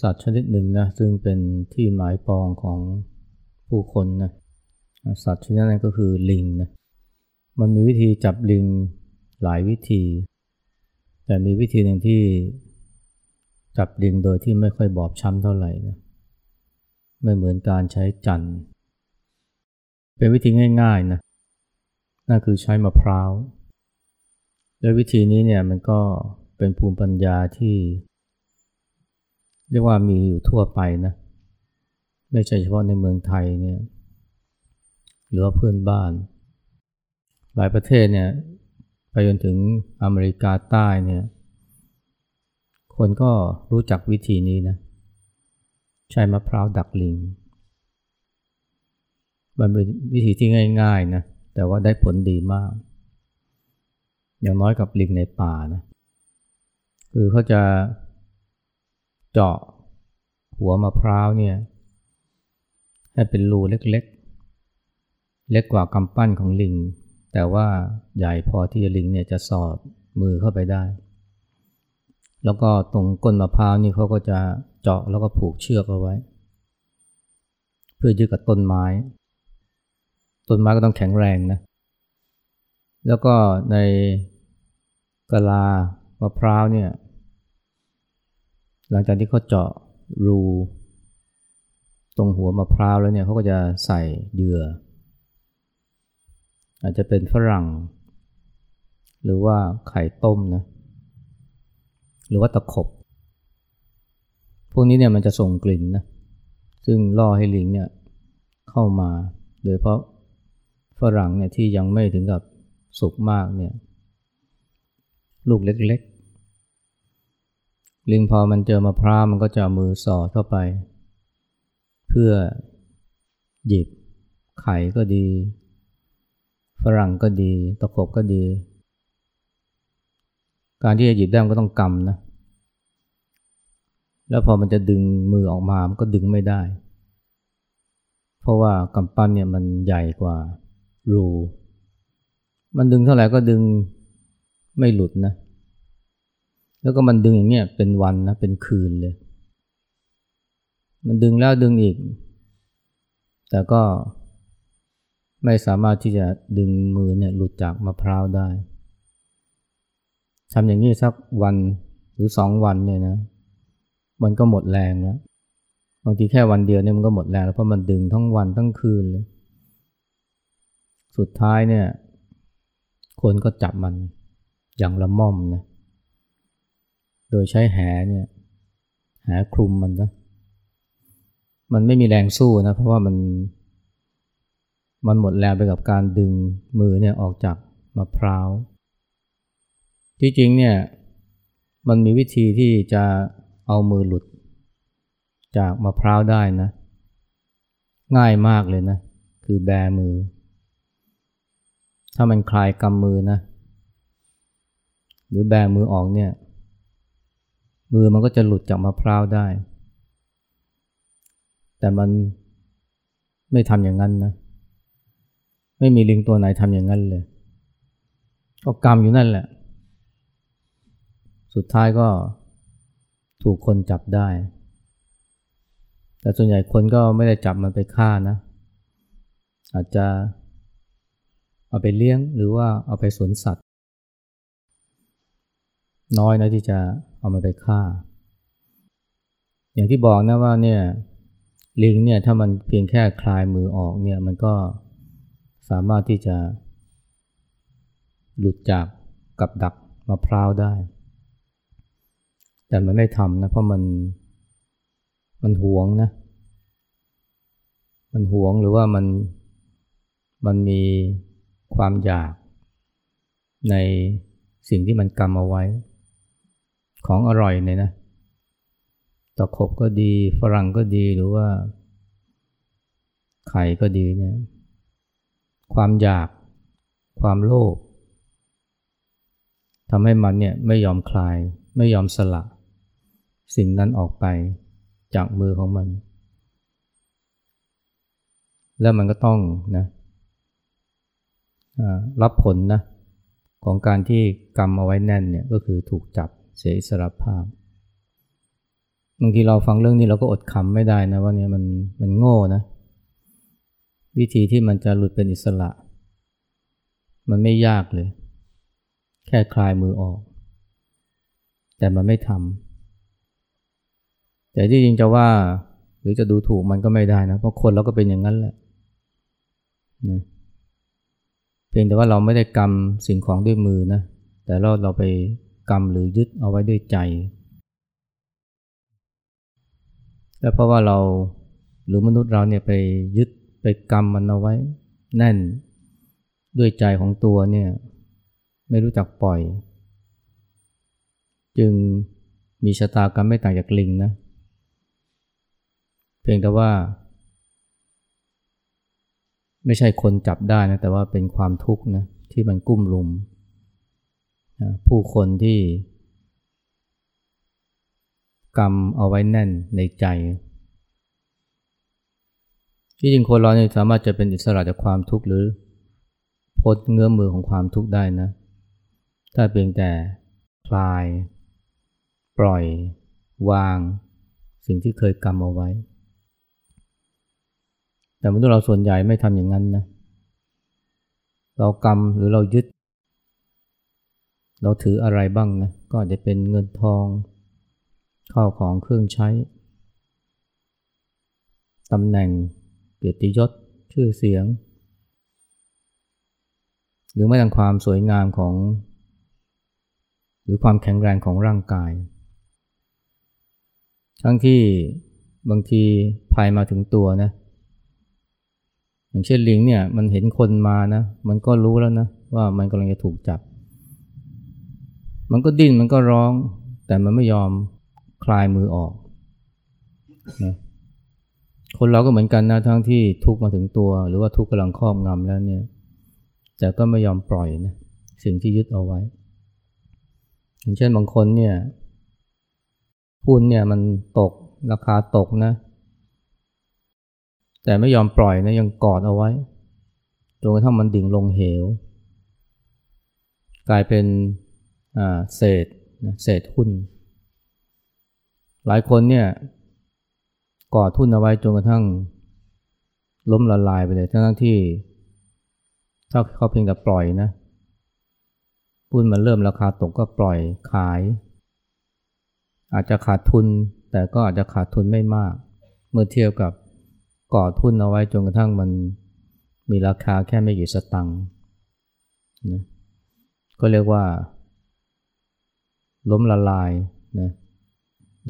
สัตว์ชนิดหนึ่งนะซึ่งเป็นที่หมายปองของผู้คนนะสัตว์ชนิดนั้นก็คือลิงนะมันมีวิธีจับลิงหลายวิธี แต่มีวิธีหนึ่งที่จับลิงโดยที่ไม่ค่อยบอบช้ำเท่าไหร่นะไม่เหมือนการใช้จันเป็นวิธีง่ายๆนะนั่นคือใช้มะพร้าวและวิธีนี้เนี่ยมันก็เป็นภูมิปัญญาที่ เรียกว่ามีอยู่ทั่วไปนะ ไม่ใช่เฉพาะในเมืองไทยเนี่ยหรือว่าเพื่อนบ้าน หลายประเทศเนี่ยไปจนถึงอเมริกาใต้เนี่ยคนก็รู้จักวิธีนี้นะ ใช้มะพร้าวดักลิง มันเป็นวิธีที่ง่ายๆนะแต่ว่าได้ผลดีมาก อย่างน้อยกับลิงในป่านะ คือเขาจะ เจาะหัวมะพร้าวเนี่ยให้เป็นรูเล็กๆ เล็กกว่ากำปั้นของลิง แต่ว่าใหญ่พอที่ลิงเนี่ยจะสอดมือเข้าไปได้ แล้วก็ตรงก้นมะพร้าวนี่เขาก็จะเจาะแล้วก็ผูกเชือกเอาไว้ เพื่อยึดกับต้นไม้ ต้นไม้ก็ต้องแข็งแรงนะ แล้วก็ในกะลามะพร้าวเนี่ย หลังจากที่เขาเจาะรูตรงหัวมะพร้าวแล้วเนี่ยเขาก็จะใส่เหยื่อ อาจจะเป็นฝรั่ง หรือว่าไข่ต้มนะหรือว่าตะขบ พวกนี้เนี่ยมันจะส่งกลิ่นนะซึ่งล่อให้ลิงเนี่ยเข้ามา โดยเพราะฝรั่งเนี่ยที่ยังไม่ถึงกับสุกมากเนี่ยลูกเล็กๆ ลิงพอมันเจอมะพร้าวมันก็จะมือสอดเข้าไป เพื่อหยิบไข่ก็ดี ฝรั่งก็ดี ตะขบก็ดี การที่จะหยิบได้มันก็ต้องกำนะ แล้วพอมันจะดึงมือออกมา มันก็ดึงไม่ได้ เพราะว่ากำปั้นเนี่ยมันใหญ่กว่ารู มันดึงเท่าไหร่ก็ดึงไม่หลุดนะ แล้วก็มันดึงอย่างเงี้ยเป็นวันนะเป็นคืนเลย มันดึงแล้วดึงอีก แต่ก็ไม่สามารถที่จะดึงมือเนี่ยหลุดจากมะพร้าวได้ทำอย่างนี้สักวันหรือสองวันเนี่ยนะ มันก็หมดแรงแล้วบางทีแค่วันเดียวเนี่ยมันก็หมดแรงแล้วเพราะมันดึงทั้งวันทั้งคืนเลย สุดท้ายเนี่ย คนก็จับมันอย่างละม่อมนะ โดยใช้แหเนี่ยแหคลุมมันนะมันไม่มีแรงสู้นะเพราะว่ามันมันหมดแรงไปกับการดึงมือเนี่ยออกจากมะพร้าวที่จริงเนี่ยมันมีวิธีที่จะเอามือหลุดจากมะพร้าวได้นะ ง่ายมากเลยนะ คือแบมือ ถ้ามันคลายกำมือนะ หรือแบมือออกเนี่ย มือมันก็จะหลุดจากมะพร้าวได้ แต่มันไม่ทำอย่างนั้นนะ ไม่มีลิงตัวไหนทำอย่างนั้นเลย ก็กำอยู่นั่นแหละ สุดท้ายก็ถูกคนจับได้ แต่ส่วนใหญ่คนก็ไม่ได้จับมันไปฆ่านะ อาจจะเอาไปเลี้ยงหรือว่าเอาไปสวนสัตว น้อยนะที่จะเอามาไปฆ่า อย่างที่บอกนะว่าเนี่ยลิงเนี่ยถ้ามันเพียงแค่คลายมือออกเนี่ยมันก็สามารถที่จะ หลุดจากกับดักมะพร้าวได้ แต่มันไม่ทำนะเพราะมันมันหวงนะ มันหวงหรือว่ามันมันมีความอยากในสิ่งที่มันกำเอาไว้ ของอร่อยเนี่ยนะตะขบก็ดีฝรั่งก็ดีหรือว่า ไข่ก็ดีเนี่ยความอยากความโลภทำให้มันเนี่ยไม่ยอมคลาย ไม่ยอมสละ สิ่งนั้นออกไปจากมือของมัน แล้วมันก็ต้องนะรับผลนะของการที่กรรมเอาไว้แน่นเนี่ยก็คือถูกจับ เสียอิสรภาพบางทีเราฟังเรื่องนี้เราก็อดขำไม่ได้นะว่าเนี่ยมันมันโง่นะวิธีที่มันจะหลุดเป็นอิสระ มันไม่ยากเลย แค่คลายมือออก แต่มันไม่ทำแต่ที่จริงจะว่าหรือจะดูถูกมันก็ไม่ได้นะ เพราะคนเราก็เป็นอย่างนั้นแหละนะเพียงแต่ว่าเราไม่ได้กำสิ่งของด้วยมือนะ แต่เราเราไป กำหรือยึดเอาไว้ด้วยใจ และเพราะว่าเราหรือมนุษย์เราเนี่ยไปยึดไปกำมันเอาไว้ แน่นด้วยใจของตัวเนี่ยไม่รู้จักปล่อย จึงมีชะตากรรมไม่ต่างจากลิงนะ เพียงแต่ว่า ไม่ใช่คนจับได้นะ แต่ว่าเป็นความทุกข์นะที่มันกุ้มลุม ผู้คนที่กรรมเอาไว้แน่นในใจ ที่จริงคนเราเนี่ยสามารถจะเป็นอิสระจากความทุกข์หรือพ้นเงื้อมือของความทุกข์ได้นะ ถ้าเพียงแต่คลาย ปล่อย วาง สิ่งที่เคยกรรมเอาไว้ แต่มนุษย์เราส่วนใหญ่ไม่ทำอย่างนั้นนะ เรากรรมหรือเรายึด เราถืออะไรบ้างนะก็อาจจะเป็นเงินทองข้าวของเครื่องใช้ตำแหน่งเกียรติยศชื่อเสียง หรือไม่ต่างความสวยงามของ หรือความแข็งแรงของร่างกาย ทั้งที่บางทีภัยมาถึงตัวนะอย่างเช่นลิงเนี่ยมันเห็นคนมานะ มันก็รู้แล้วนะว่ามันกำลังจะถูกจับ มันก็ดิ้นมันก็ร้อง แต่มันไม่ยอมคลายมือออกนะคนเราก็เหมือนกันนะทั้งที่ทุกมาถึงตัว หรือว่าทุกกำลังครอบงำแล้วเนี่ย แต่ก็ไม่ยอมปล่อยนะสิ่งที่ยึดเอาไว้ อย่างเช่นบางคนเนี่ยหุ้นเนี่ยมันตกราคาตกนะ แต่ไม่ยอมปล่อยนะยังกอดเอาไว้จนกระทั่งมันดิ่งลงเหว กลายเป็น เศษเศษหุ้น หลายคนเนี่ยก่อทุนเอาไว้จนกระทั่งล้มละลายไปเลยทั้งที่ ถ้าเขาเพียงแต่ปล่อยนะหุ้นมันเริ่มราคาตกก็ปล่อยขาย อาจจะขาดทุน แต่ก็อาจจะขาดทุนไม่มาก เมื่อเทียบกับก่อทุนเอาไว้จนกระทั่งมันมีราคาแค่ไม่กี่สตังค์นะก็เรียกว่า ล้มละลายนะ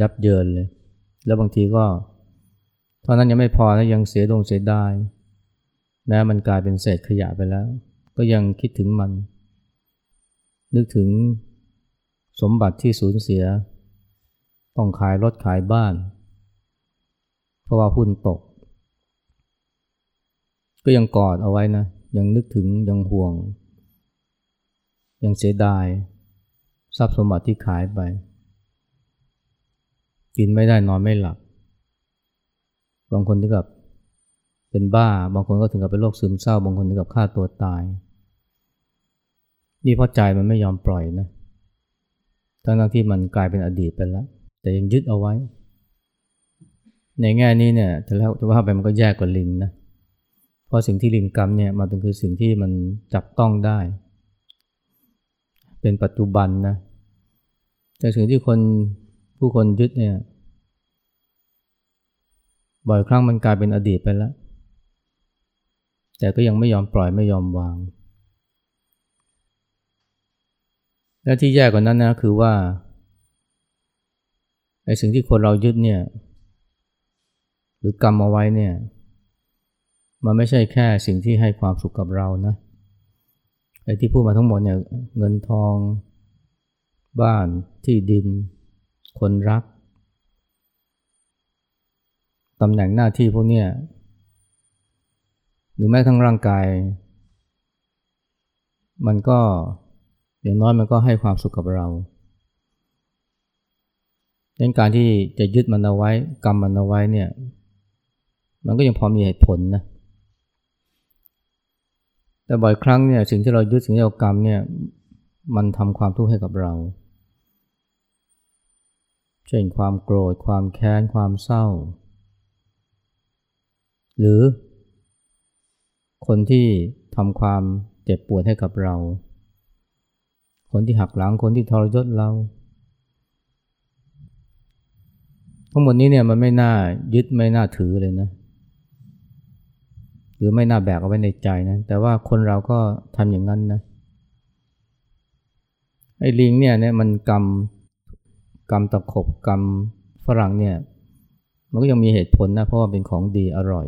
ยับเยินเลย แล้วบางทีก็เท่านั้นยังไม่พอนะยังเสียดงเสียดายแม้มันกลายเป็นเศษขยะไปแล้ว ก็ยังคิดถึงมัน นึกถึงสมบัติที่สูญเสีย ต้องขายรถขายบ้าน เพราะว่าหุ้นตก ก็ยังกอดเอาไว้นะ ยังนึกถึงยังห่วง ยังเสียดาย ทรัพย์สมบัติที่ขายไป กินไม่ได้นอนไม่หลับ บางคนถึงกับเป็นบ้า บางคนก็ถึงกับเป็นโรคซึมเศร้า บางคนถึงกับฆ่าตัวตาย นี่เพราะใจมันไม่ยอมปล่อยนะ ทั้งที่มันกลายเป็นอดีตไปแล้ว แต่ยังยึดเอาไว้ ในแง่นี้เนี่ยแต่แล้วจะว่าไปมันก็แย่กว่าลิงนะ เพราะสิ่งที่ลิงกรรมเนี่ยมันเป็นคือสิ่งที่มันจับต้องได้ เป็นปัจจุบันนะ แต่สิ่งที่คนผู้คนยึดเนี่ย บ่อยครั้งมันกลายเป็นอดีตไปแล้ว แต่ก็ยังไม่ยอมปล่อยไม่ยอมวาง และที่แย่กว่านั้นนะคือว่าไอ้สิ่งที่คนเรายึดเนี่ย หรือกรรมเอาไว้เนี่ย มันไม่ใช่แค่สิ่งที่ให้ความสุขกับเรานะไอ้ที่พูดมาทั้งหมดเนี่ยเงินทอง บ้าน ที่ดิน คนรักตำแหน่งหน้าที่พวกนี้หรือแม้ทั้งร่างกาย มันก็อย่างน้อยมันก็ให้ความสุขกับเราดังการที่จะยึดมันเอาไว้ กรรมมันเอาไว้เนี่ย มันก็ยังพอมีเหตุผลนะแต่บ่อยครั้งเนี่ยสิ่งที่เรายึดสิ่งที่เรากรรมเนี่ย มันทำความทุกข์ให้กับเรา เช่นความโกรธ ความแค้น ความเศร้า หรือ คนที่ทำความเจ็บปวดให้กับเรา คนที่หักหลัง คนที่ทรยศเรา ทั้งหมดนี้เนี่ยมันไม่น่ายึดไม่น่าถือเลยนะ หรือไม่น่าแบกเอาไว้ในใจนะ แต่ว่าคนเราก็ทำอย่างนั้นนะ ไอ้ลิงเนี่ยเนี่ยมันกรรม กรรมตะขบกรรมฝรั่งเนี่ย มันก็ยังมีเหตุผลนะ เพราะว่าเป็นของดีอร่อย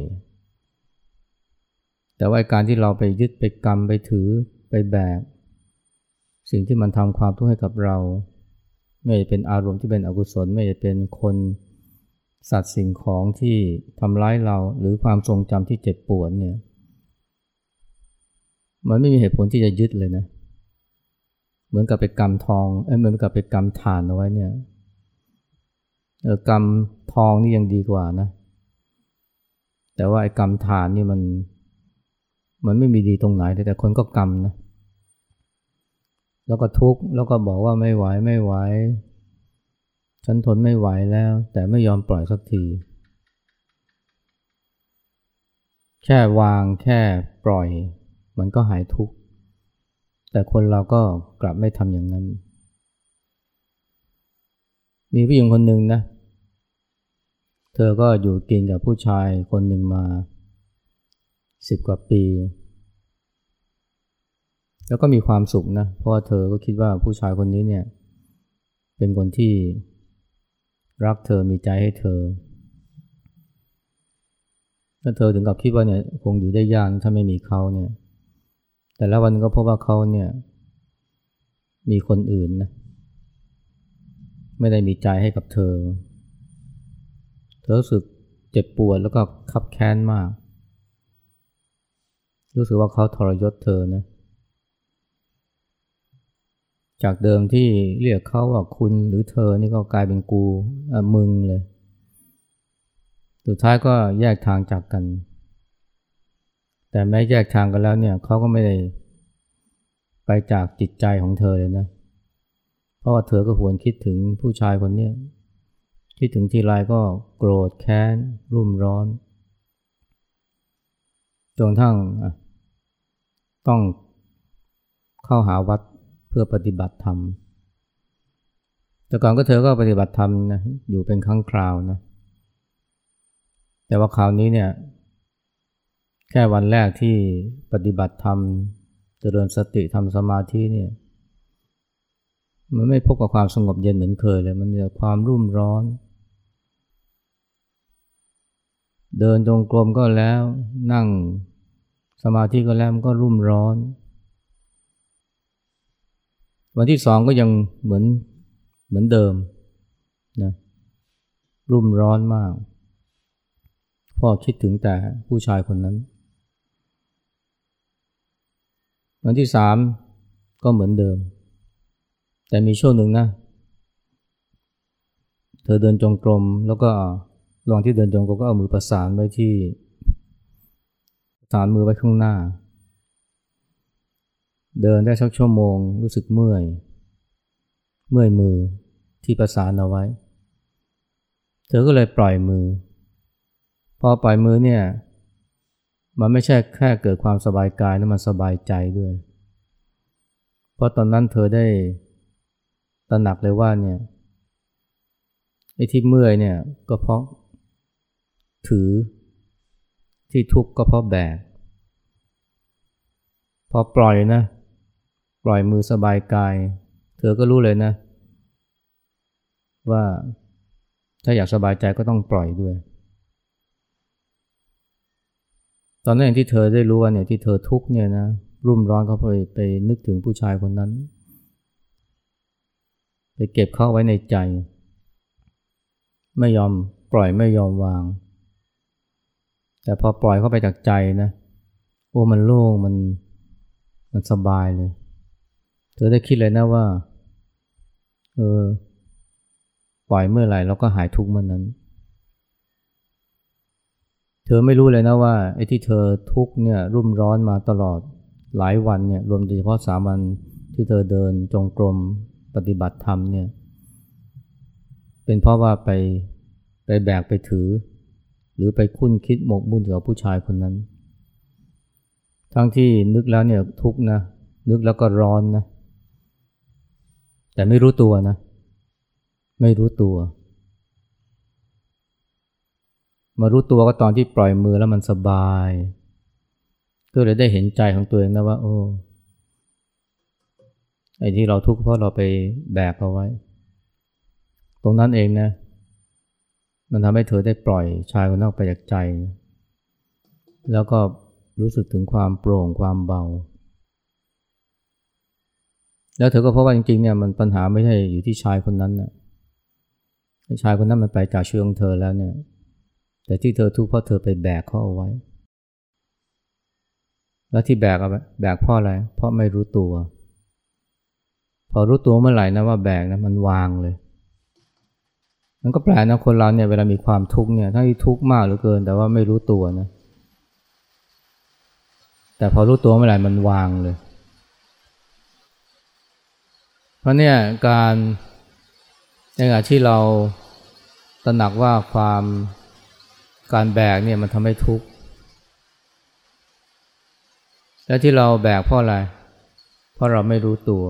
แต่ว่าการที่เราไปยึดไปกรรมไปถือไปแบก สิ่งที่มันทำความทุกข์ให้กับเรา ไม่จะเป็นอารมณ์ที่เป็นอกุศล ไม่จะเป็นคนสัตว์สิ่งของที่ทำร้ายเราหรือความทรงจำที่เจ็บปวดเนี่ย มันไม่มีเหตุผลที่จะยึดเลยนะ เหมือนกับไปกรรมทองเอ้ยเหมือนกับไปกรรมฐานเอาไว้เนี่ย กรรมทองนี่ยังดีกว่านะ แต่ว่าไอ้กรรมฐานนี่มัน มันไม่มีดีตรงไหน แต่คนก็กรรมนะ แล้วก็ทุกข์แล้วก็บอกว่าไม่ไหวไม่ไหวฉันทนไม่ไหวแล้ว แต่ไม่ยอมปล่อยสักที แค่วางแค่ปล่อย มันก็หายทุกข์แต่คนเราก็กลับไม่ทำอย่างนั้น มีผู้หญิงคนหนึ่งนะ เธอก็อยู่กินกับผู้ชายคนหนึ่งมาสิบกว่าปี แล้วก็มีความสุขนะ เพราะว่าเธอก็คิดว่าผู้ชายคนนี้เนี่ย เป็นคนที่รักเธอมีใจให้เธอถ้าเธอถึงกับคิดว่าเนี่ยคงอยู่ได้ยากถ้าไม่มีเขาเนี่ย แต่ละวันก็พบว่าเขาเนี่ย มีคนอื่นนะ ไม่ได้มีใจให้กับเธอ เธอรู้สึกเจ็บปวดแล้วก็ขับแค้นมาก รู้สึกว่าเขาทรยศเธอนะ จากเดิมที่เรียกเขาว่าคุณหรือเธอนี่ก็กลายเป็นกูมึงเลย สุดท้ายก็แยกทางจากกัน แต่แม้แยกทางกันแล้วเนี่ยเขาก็ไม่ได้ไปจากจิตใจของเธอเลยนะเพราะว่าเธอก็หวนคิดถึงผู้ชายคนนี้คิดถึงทีไรก็โกรธแค้น รุ่มร้อนจนทั้งต้องเข้าหาวัดเพื่อปฏิบัติธรรม แต่ก่อนก็เธอก็ปฏิบัติธรรมนะอยู่เป็นครั้งคราวนะ แต่ว่าคราวนี้เนี่ย แค่วันแรกที่ปฏิบัติธรรมเจริญสติทำสมาธิเนี่ย มันไม่พบกับความสงบเย็นเหมือนเคยเลยมันมีแต่ความรุ่มร้อน เดินจงกรมก็แล้วนั่งสมาธิก็แล้วมันก็รุ่มร้อน วันที่สองก็ยังเหมือนเหมือนเดิมนะรุ่มร้อนมาก พ่อคิดถึงแต่ผู้ชายคนนั้น วันที่สามก็เหมือนเดิม แต่มีช่วงหนึ่งนะ เธอเดินจงกรมแล้วก็ลองที่เดินจงกรมก็เอามือประสานไว้ที่ประสานมือไว้ข้างหน้า เดินได้สักชั่วโมงรู้สึกเมื่อย เมื่อยมือที่ประสานเอาไว้ เธอก็เลยปล่อยมือ พอปล่อยมือเนี่ยมันไม่ใช่แค่เกิดความสบายกายนะมันสบายใจด้วย เพราะตอนนั้นเธอได้ ตระหนักเลยว่าเนี่ยไอ้ที่เมื่อยเนี่ยก็เพราะถือที่ทุกข์ก็เพราะแบก พอปล่อยนะ ปล่อยมือสบายกาย เธอก็รู้เลยนะ ว่าถ้าอยากสบายใจก็ต้องปล่อยด้วย ตอนนั้นที่เธอได้รู้ว่าเนี่ยที่เธอทุกข์เนี่ยนะรุ่มร้อนเขาไปไปนึกถึงผู้ชายคนนั้น ไปเก็บเข้าไว้ในใจ ไม่ยอมปล่อยไม่ยอมวาง แต่พอปล่อยเข้าไปจากใจนะโอ้มันโล่งมันมันสบายเลย เธอได้คิดเลยนะว่าเออปล่อยเมื่อไหร่เราก็หายทุกข์เมื่อนนั้น เธอไม่รู้เลยนะว่าไอ้ที่เธอทุกข์เนี่ยรุ่มร้อนมาตลอดหลายวันเนี่ยรวมโดยเฉพาะสามวันที่เธอเดินจงกรม ปฏิบัติธรรมเนี่ย เป็นเพราะว่าไปไปแบกไปถือ หรือไปคุ้นคิดหมกมุ่นกับผู้ชายคนนั้น ทั้งที่นึกแล้วเนี่ยทุกนะ นึกแล้วก็ร้อนนะ แต่ไม่รู้ตัวนะ ไม่รู้ตัว มารู้ตัวก็ตอนที่ปล่อยมือแล้วมันสบาย ก็เลยได้เห็นใจของตัวเองนะว่า โอ้ ไอ้ที่เราทุกข์เพราะเราไปแบกเอาไว้ ตรงนั้นเองนะ มันทำให้เธอได้ปล่อยชายคนนั้นไปจากใจ แล้วก็รู้สึกถึงความโปร่งความเบา แล้วเธอก็พบว่าจริงๆเนี่ยมันปัญหาไม่ใช่อยู่ที่ชายคนนั้นนะชายคนนั้นมันไปจากชีวิตของเธอแล้วเนี่ย แต่ที่เธอทุกข์เพราะเธอไปแบกเขาเอาไว้ แล้วที่แบกเอาแบกเพราะอะไร เพราะไม่รู้ตัว พอรู้ตัวเมื่อไหร่นะว่าแบกนะมันวางเลย มันก็แปลกนะคนเราเนี่ยเวลามีความทุกข์เนี่ยทั้งที่ทุกข์มากเหลือเกิน แต่ว่าไม่รู้ตัวนะ แต่พอรู้ตัวเมื่อไหร่มันวางเลย เพราะเนี่ยการในขณะที่เราตระหนักว่าความการแบกเนี่ยมันทำให้ทุกข์ และที่เราแบกเพราะอะไร เพราะเราไม่รู้ตัว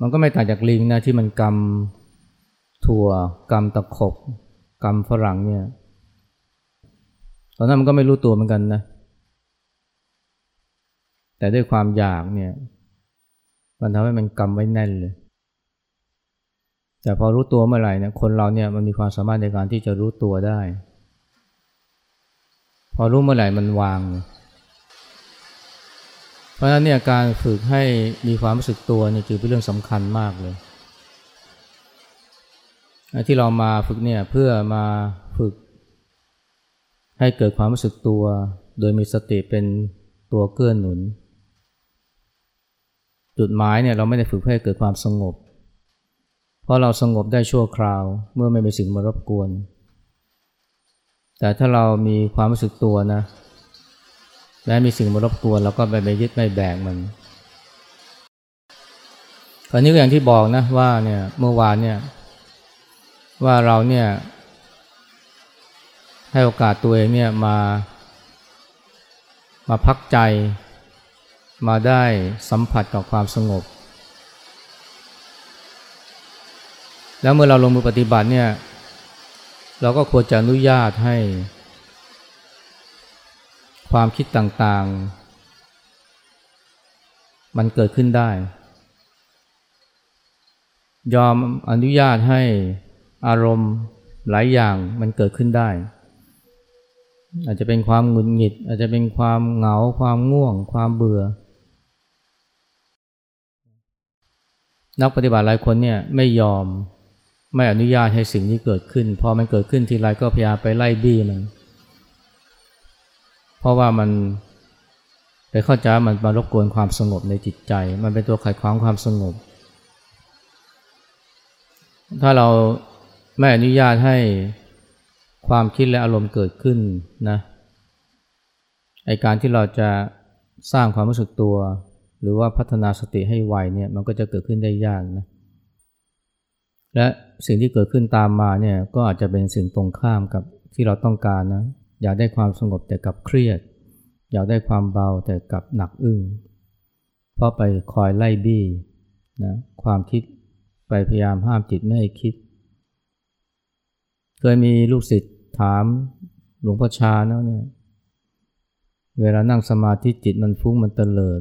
มันก็ไม่ต่างจากลิงนะที่มันกำถั่วกำตะขบกำฝรั่งเนี่ยตอนนั้นมันก็ไม่รู้ตัวเหมือนกันนะ แต่ด้วยความอยากเนี่ย มันทำให้มันกำไว้แน่นเลย แต่พอรู้ตัวเมื่อไหร่เนี่ยคนเราเนี่ยมันมีความสามารถในการที่จะรู้ตัวได้ พอรู้เมื่อไหร่มันวางเลย เพราะฉะนั้นเนี่ยการฝึกให้มีความรู้สึกตัวเนี่ยจึงเป็นเรื่องสำคัญมากเลย ที่เรามาฝึกเนี่ยเพื่อมาฝึก ให้เกิดความรู้สึกตัว โดยมีสติเป็นตัวเกื้อหนุน จุดหมายเนี่ยเราไม่ได้ฝึกเพื่อให้เกิดความสงบ เพราะเราสงบได้ชั่วคราว เมื่อไม่มีสิ่งมารบกวน แต่ถ้าเรามีความรู้สึกตัวนะ แม้มีสิ่งมารบกวนเราก็ไปไม่ยึดไม่แบกมันคราวนี้ก็อย่างที่บอกนะว่าเนี่ยเมื่อวานเนี่ยว่าเราเนี่ยให้โอกาสตัวเองเนี่ยมา มาพักใจ มาได้สัมผัสกับความสงบ แล้วเมื่อเราลงมือปฏิบัติเนี่ยเราก็ควรจะอนุญาตให้ ความคิดต่างๆ มันเกิดขึ้นได้ ยอมอนุญาตให้อารมณ์หลายอย่างมันเกิดขึ้นได้ อาจจะเป็นความหงุดหงิด อาจจะเป็นความเหงา ความง่วง ความเบื่อ นักปฏิบัติหลายคนเนี่ยไม่ยอมไม่อนุญาตให้สิ่งนี้เกิดขึ้น พอมันเกิดขึ้นทีไรก็พยายามไปไล่บี้มัน เพราะว่ามันไปเข้าใจมันมารบกวนความสงบในจิตใจ มันเป็นตัวขัดขวางความสงบ ถ้าเราไม่อนุญาตให้ความคิดและอารมณ์เกิดขึ้นนะไอการที่เราจะสร้างความรู้สึกตัว หรือว่าพัฒนาสติให้ไวเนี่ยมันก็จะเกิดขึ้นได้ยากนะและสิ่งที่เกิดขึ้นตามมาเนี่ยก็อาจจะเป็นสิ่งตรงข้ามกับที่เราต้องการนะ อยากได้ความสงบแต่กับเครียด อยากได้ความเบาแต่กับหนักอึ้งเพราะไปคอยไล่บี้นะความคิดไปพยายามห้ามจิตไม่ให้คิด เคยมีลูกศิษย์ถามหลวงพ่อชานะเนี่ยเวลานั่งสมาธิจิตมันฟุ้งมันเตลิด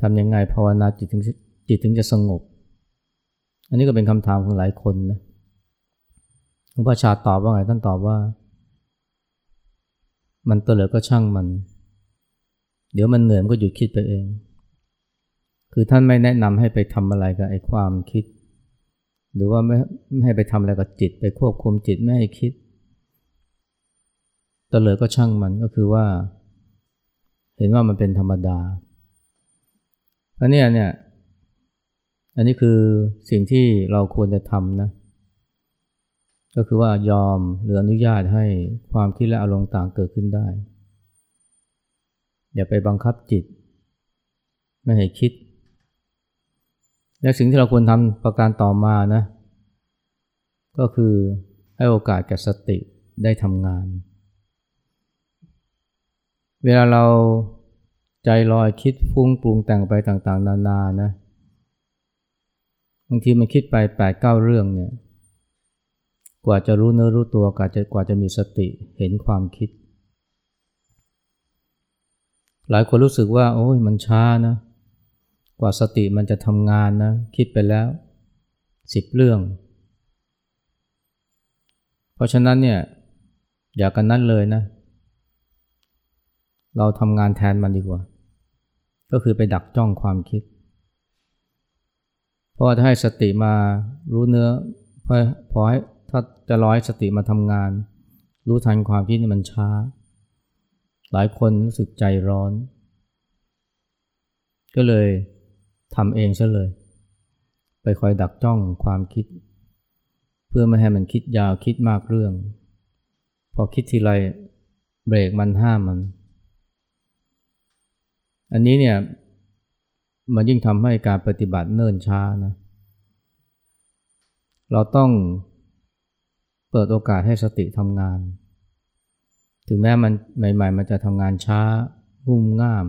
ทำยังไงภาวนาจิตถึงจิตถึงจะสงบ อันนี้ก็เป็นคำถามของหลายคนนะหลวงพ่อชาตอบว่าไงท่านตอบว่า มันตัวเหลือก็ช่างมัน เดี๋ยวมันเหนื่อยมันก็หยุดคิดไปเอง คือท่านไม่แนะนำให้ไปทำอะไรกับไอ้ความคิด หรือว่าไม่ไม่ให้ไปทำอะไรกับจิต ไปควบคุมจิตไม่ให้คิดตัวเลือก็ช่างมันก็คือว่า เห็นว่ามันเป็นธรรมดาอันนี้เนี่ย อันนี้คือสิ่งที่เราควรจะทำนะเก็คือว่ายอมหรืออนุญาตให้ความคิดและอารมณ์ต่างเกิดขึ้นได้ อย่าไปบังคับจิต ไม่ให้คิด และสิ่งที่เราควรทำประการต่อมานะ ก็คือให้โอกาสแก่สติได้ทำงาน เวลาเราใจลอยคิดฟุ้งปรุงแต่งไปต่างๆ นานานะบางทีมันคิดไปแปดเก้าเรื่องเนี่ย กว่าจะรู้เนื้อรู้ตัวกว่าจะกว่าจะมีสติเห็นความคิด หลายคนรู้สึกว่า โอ้ยมันช้านะ กว่าสติมันจะทำงานนะ คิดไปแล้วสิบเรื่อง เพราะฉะนั้นเนี่ย อย่ากันนั้นเลยนะ เราทำงานแทนมันดีกว่า ก็คือไปดักจ้องความคิด เพราะถ้าให้สติมารู้เนื้อพอพอให้ ถ้าจะร้อยสติมาทำงาน รู้ทันความคิดนี่มันช้า หลายคนรู้สึกใจร้อน ก็เลยทำเองซะเลย ไปคอยดักจ้องความคิด เพื่อไม่ให้มันคิดยาวคิดมากเรื่อง พอคิดทีไรเบรกมันห้ามมัน อันนี้เนี่ยมันยิ่งทำให้การปฏิบัติเนิ่นช้านะ เราต้อง เปิดโอกาสให้สติทำงาน ถึงแม้มันใหม่ ๆ มันจะทำงานช้างุ่มง่าม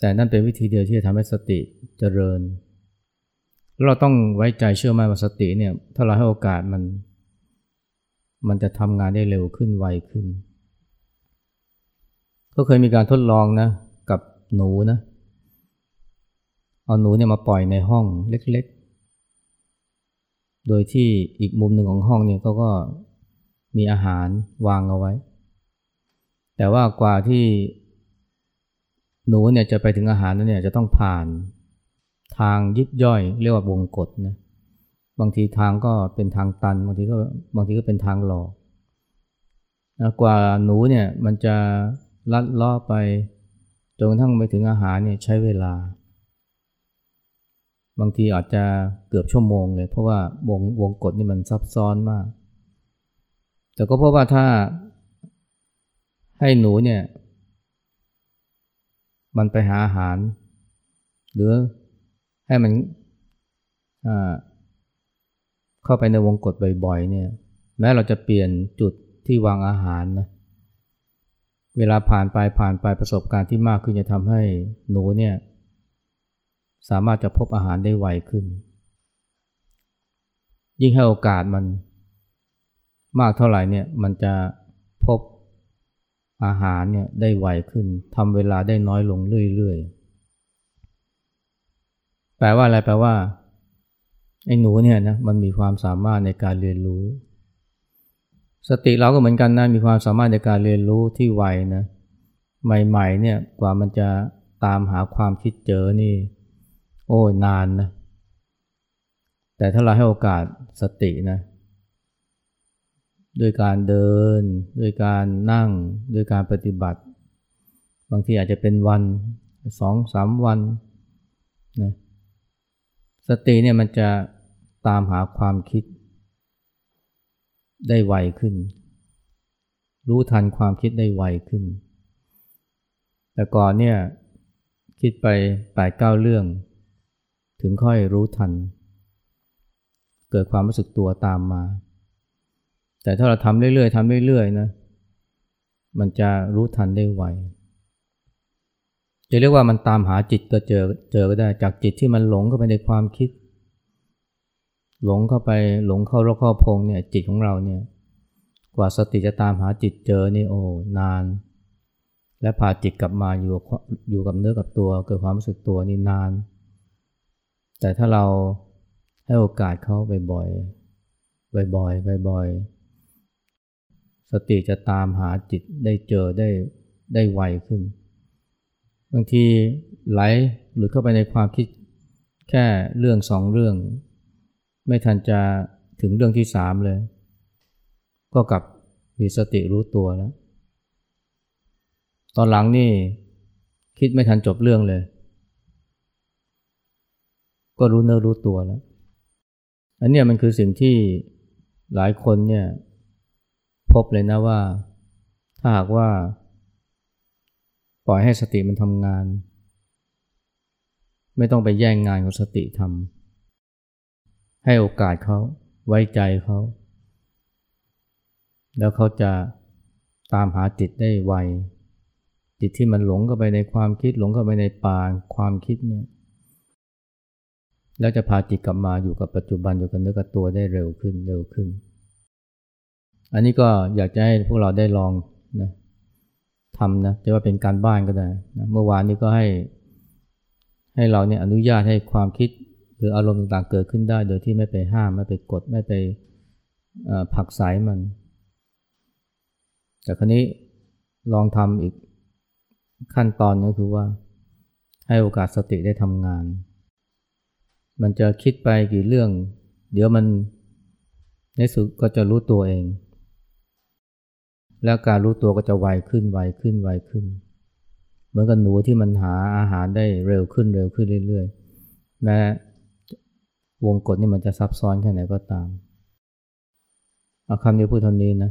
แต่นั่นเป็นวิธีเดียวที่จะทำให้สติเจริญ เราต้องไว้ใจเชื่อมั่นว่าสติเนี่ยถ้าเราให้โอกาสมัน มันจะทำงานได้เร็วขึ้นไวขึ้น ก็เคยมีการทดลองนะกับหนูนะเอาหนูเนี่ยมาปล่อยในห้องเล็กๆ โดยที่อีกมุมหนึ่งของห้องเนี่ยเขาก็มีอาหารวางเอาไว้ แต่ว่ากว่าที่หนูเนี่ยจะไปถึงอาหารนั้นเนี่ยจะต้องผ่านทางยิบย่อย เรียกว่าวงกฏนะบางทีทางก็เป็นทางตัน บางทีก็บางทีก็เป็นทางหลอกนะกว่าหนูเนี่ยมันจะลัดล้อไปจนกระทั่งไปถึงอาหารเนี่ยใช้เวลา บางทีอาจจะเกือบชั่วโมงเลย เพราะว่าวงวงกฎนี่มันซับซ้อนมาก แต่ก็เพราะว่าถ้าให้หนูเนี่ย มันไปหาอาหาร หรือให้มันเข้าไปในวงกฏบ่อยๆเนี่ย แม้เราจะเปลี่ยนจุดที่วางอาหารนะเวลาผ่านไปผ่านไปประสบการณ์ที่มากขึ้นจะทำให้หนูเนี่ย สามารถจะพบอาหารได้ไวขึ้น ยิ่งให้โอกาสมันมากเท่าไหร่เนี่ยมันจะพบอาหารเนี่ยได้ไวขึ้นทำเวลาได้น้อยลงเรื่อยๆ แปลว่าอะไรแปลว่าไอ้หนูเนี่ยนะมันมีความสามารถในการเรียนรู้ สติเราก็เหมือนกันนะมีความสามารถในการเรียนรู้ที่ไวนะใหม่ๆเนี่ยกว่ามันจะตามหาความคิดเจอนี่ โอ้นานนะ แต่ถ้าเราให้โอกาสสตินะด้วยการเดิน ด้วยการนั่ง ด้วยการปฏิบัติ บางทีอาจจะเป็นวันสองสามวันนะสติเนี่ยมันจะตามหาความคิด ได้ไวขึ้น รู้ทันความคิดได้ไวขึ้น แต่ก่อนเนี่ยคิดไปแปดเก้าเรื่อง ถึงค่อยรู้ทัน เกิดความรู้สึกตัวตามมา แต่ถ้าเราทำเรื่อยๆทำเรื่อยๆนะมันจะรู้ทันได้ไวจะเรียกว่ามันตามหาจิตก็เจอเจอก็ได้จากจิตที่มันหลงเข้าไปในความคิด หลงเข้าไปหลงเข้ารกเข้าพงเนี่ยจิตของเราเนี่ยกว่าสติจะตามหาจิตเจอนี่โอ้นาน และพาจิตกลับมาอยู่อยู่กับเนื้อกับตัว เกิดความรู้สึกตัวนี่นาน แต่ถ้าเราให้โอกาสเขาบ่อยๆ บ่อยๆ บ่อยๆ สติจะตามหาจิตได้เจอได้ได้ไวขึ้น บางทีไหลหลุดเข้าไปในความคิดแค่เรื่องสองเรื่อง ไม่ทันจะถึงเรื่องที่สามเลย ก็กลับมีสติรู้ตัวแล้ว ตอนหลังนี่คิดไม่ทันจบเรื่องเลย ก็รู้เนื้อรู้ตัวแล้ว อันนี้มันคือสิ่งที่หลายคนเนี่ยพบเลยนะว่า ถ้าหากว่า ปล่อยให้สติมันทำงาน ไม่ต้องไปแย่งงานของสติทำให้โอกาสเขาไว้ใจเขา แล้วเขาจะตามหาจิตได้ไวจิตที่มันหลงเข้าไปในความคิดหลงเข้าไปในป่าความคิดเนี่ย แล้วจะพาจิตกลับมาอยู่กับปัจจุบันอยู่กับเนื้อกับตัวได้เร็วขึ้นเร็วขึ้น อันนี้ก็อยากจะให้พวกเราได้ลองนะทำนะจะว่าเป็นการบ้านก็ได้นะเมื่อวานนี้ก็ให้ ให้เราเนี่ยอนุญาตให้ความคิดหรืออารมณ์ต่างๆเกิดขึ้นได้ โดยที่ไม่ไปห้าม ไม่ไปกดไม่ไปผักสายมัน แต่ครนี้ลองทำอีกขั้นตอนก็คือว่า ให้โอกาสสติได้ทำงาน มันจะคิดไปกี่เรื่อง เดี๋ยวมันในสุดก็จะรู้ตัวเอง แล้วการรู้ตัวก็จะไวขึ้นไวขึ้นไวขึ้น เหมือนกับหนูที่มันหาอาหารได้เร็วขึ้นเร็วขึ้นเรื่อยๆ แม้วงกฏนี่มันจะซับซ้อนแค่ไหนก็ตาม เอาคำนี้พูดเท่านี้นะ